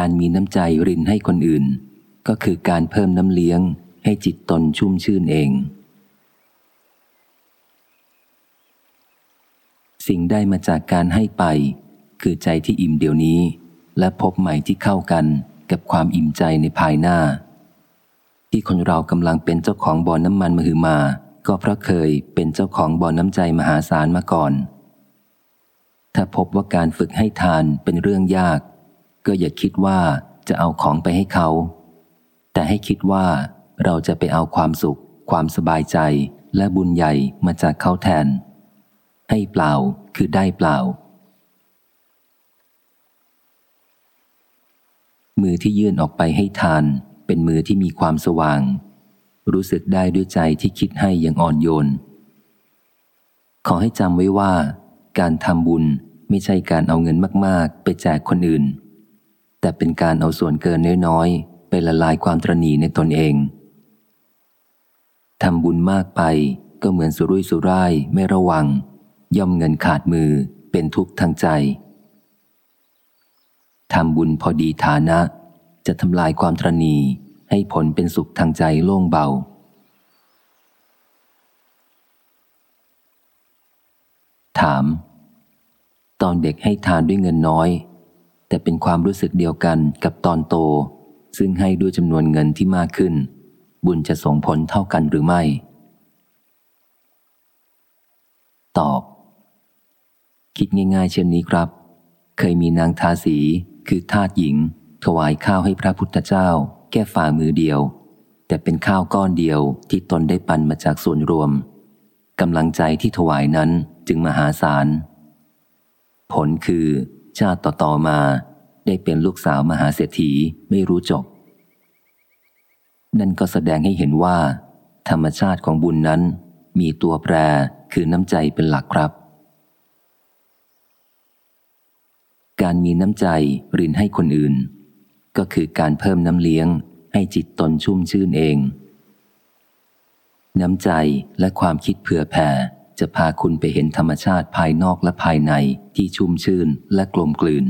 การมีน้ำใจรินให้คนอื่น ก็คือการเพิ่มน้ำเลี้ยงให้จิตตนชุ่มชื่นเอง สิ่งได้มาจากการให้ไป คือใจที่อิ่มเดี๋ยวนี้ และพบใหม่ที่เข้ากันกับความอิ่มใจในภายหน้า ที่คนเรากำลังเป็นเจ้าของบ่อนน้ำมันมหึมา ก็เพราะเคยเป็นเจ้าของบ่อนน้ำใจมหาศาลมาก่อน ถ้าพบว่าการฝึกให้ทานเป็นเรื่องยาก ก็อย่าคิดว่าจะเอาของไปให้เขา แต่ให้คิดว่าเราจะไปเอาความสุข ความสบายใจและบุญใหญ่มาจากเขาแทน ให้เปล่าคือได้เปล่า มือที่ยื่นออกไปให้ทาน เป็นมือที่มีความสว่าง รู้สึกได้ด้วยใจที่คิดให้อย่างอ่อนโยน ขอให้จำไว้ว่า การทำบุญไม่ใช่การเอาเงินมาก ๆ ไปแจกคนอื่น แต่เป็นการเอาส่วนเกินน้อยๆไปละลายความตรณีในตนเองทำบุญมากไปก็เหมือนสุรุ่ยสุร่ายไม่ระวัง ย่อมเงินขาดมือเป็นทุกข์ทางใจทำบุญพอดีฐานะ จะทำลายความตรณีให้ผลเป็นสุขทางใจโล่งเบา ถาม ตอนเด็กให้ทานด้วยเงินน้อย แต่เป็นความรู้สึกเดียวกันกับตอนโต ซึ่งให้ด้วยจำนวนเงินที่มากขึ้น บุญจะส่งผลเท่ากันหรือไม่ ตอบ คิดง่ายๆ เช่นนี้ครับ เคยมีนางทาสีคือทาสหญิง ถวายข้าวให้พระพุทธเจ้าแก้ฝ่ามือเดียว แต่เป็นข้าวก้อนเดียวที่ตนได้ปันมาจากส่วนรวมกำลังใจที่ถวายนั้นจึงมหาศาล ผลคือ ชาติต่อๆมาได้เป็นลูกสาวมหาเศรษฐีไม่รู้จบ นั่นก็แสดงให้เห็นว่า ธรรมชาติของบุญนั้นมีตัวแปรคือน้ำใจเป็นหลักครับ การมีน้ำใจรินให้คนอื่น ก็คือการเพิ่มน้ำเลี้ยงให้จิตตนชุ่มชื่นเอง น้ำใจและความคิดเผื่อแผ่ จะพาคุณไปเห็นธรรมชาติภายนอกและภายในที่ชุ่มชื่นและกลมกลืน